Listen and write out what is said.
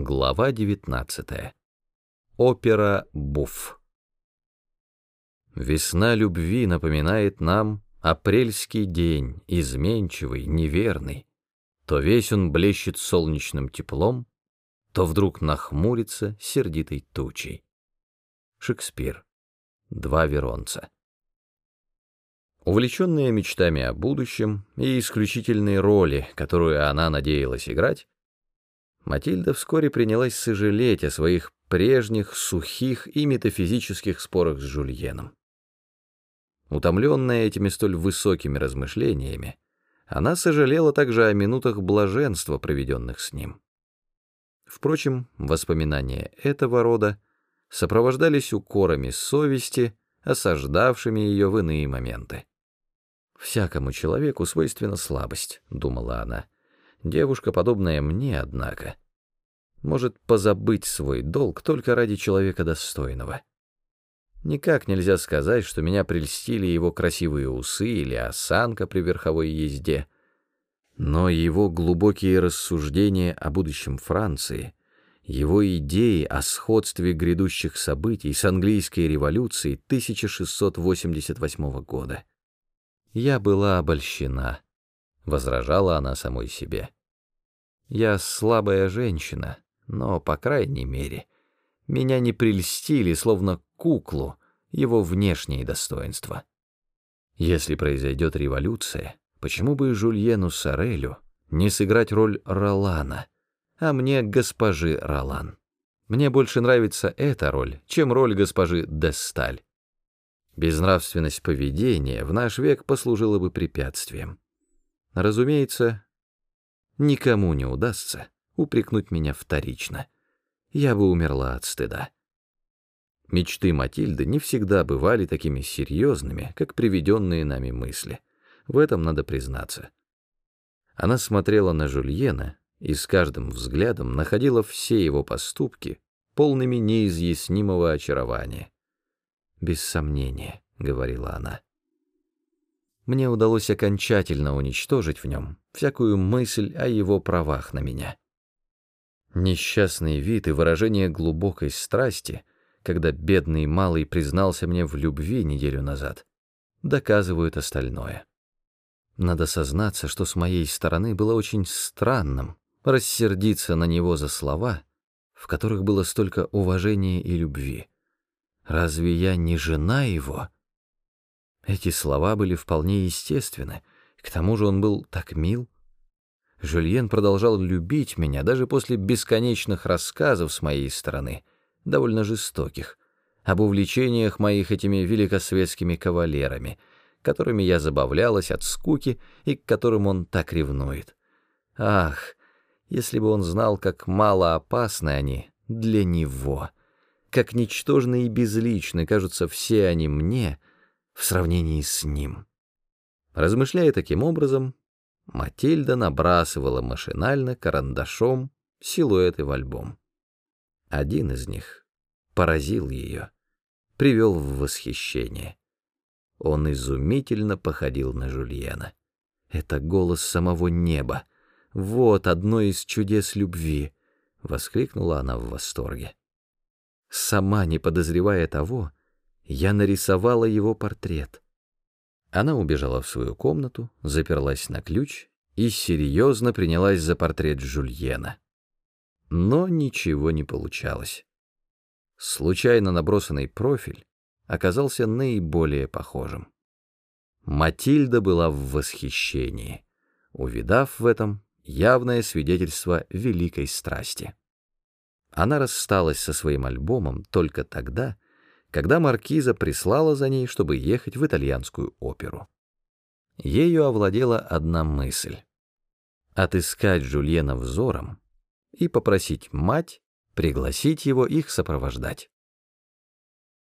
Глава 19. Опера «Буф». Весна любви напоминает нам апрельский день, изменчивый, неверный. То весь он блещет солнечным теплом, то вдруг нахмурится сердитой тучей. Шекспир. Два веронца. Увлеченная мечтами о будущем и исключительной роли, которую она надеялась играть, Матильда вскоре принялась сожалеть о своих прежних сухих и метафизических спорах с Жульеном. Утомленная этими столь высокими размышлениями, она сожалела также о минутах блаженства, проведенных с ним. Впрочем, воспоминания этого рода сопровождались укорами совести, осаждавшими ее в иные моменты. «Всякому человеку свойственна слабость», — думала она, — Девушка, подобная мне, однако, может позабыть свой долг только ради человека достойного. Никак нельзя сказать, что меня прельстили его красивые усы или осанка при верховой езде, но его глубокие рассуждения о будущем Франции, его идеи о сходстве грядущих событий с английской революцией 1688 года. Я была обольщена возражала она самой себе. Я слабая женщина, но, по крайней мере, меня не прельстили, словно куклу, его внешние достоинства. Если произойдет революция, почему бы Жульену Сорелю не сыграть роль Ролана, а мне госпожи Ролан? Мне больше нравится эта роль, чем роль госпожи Десталь. Безнравственность поведения в наш век послужила бы препятствием. Разумеется, никому не удастся упрекнуть меня вторично. Я бы умерла от стыда. Мечты Матильды не всегда бывали такими серьезными, как приведенные нами мысли. В этом надо признаться. Она смотрела на Жульена и с каждым взглядом находила все его поступки полными неизъяснимого очарования. «Без сомнения», — говорила она, — мне удалось окончательно уничтожить в нем всякую мысль о его правах на меня. Несчастный вид и выражение глубокой страсти, когда бедный малый признался мне в любви неделю назад, доказывают остальное. Надо сознаться, что с моей стороны было очень странным рассердиться на него за слова, в которых было столько уважения и любви. Разве я не жена его?» Эти слова были вполне естественны, к тому же он был так мил. Жюльен продолжал любить меня даже после бесконечных рассказов с моей стороны, довольно жестоких, об увлечениях моих этими великосветскими кавалерами, которыми я забавлялась от скуки и к которым он так ревнует. Ах, если бы он знал, как мало опасны они для него, как ничтожны и безличны кажутся все они мне — в сравнении с ним. Размышляя таким образом, Матильда набрасывала машинально карандашом силуэты в альбом. Один из них поразил ее, привел в восхищение. Он изумительно походил на Жульена. Это голос самого неба. Вот одно из чудес любви, — воскликнула она в восторге. Сама не подозревая того, я нарисовала его портрет. Она убежала в свою комнату, заперлась на ключ и серьезно принялась за портрет Жульена. Но ничего не получалось. Случайно набросанный профиль оказался наиболее похожим. Матильда была в восхищении, увидав в этом явное свидетельство великой страсти. Она рассталась со своим альбомом только тогда, когда маркиза прислала за ней, чтобы ехать в итальянскую оперу. Ею овладела одна мысль — отыскать Жульена взором и попросить мать пригласить его их сопровождать.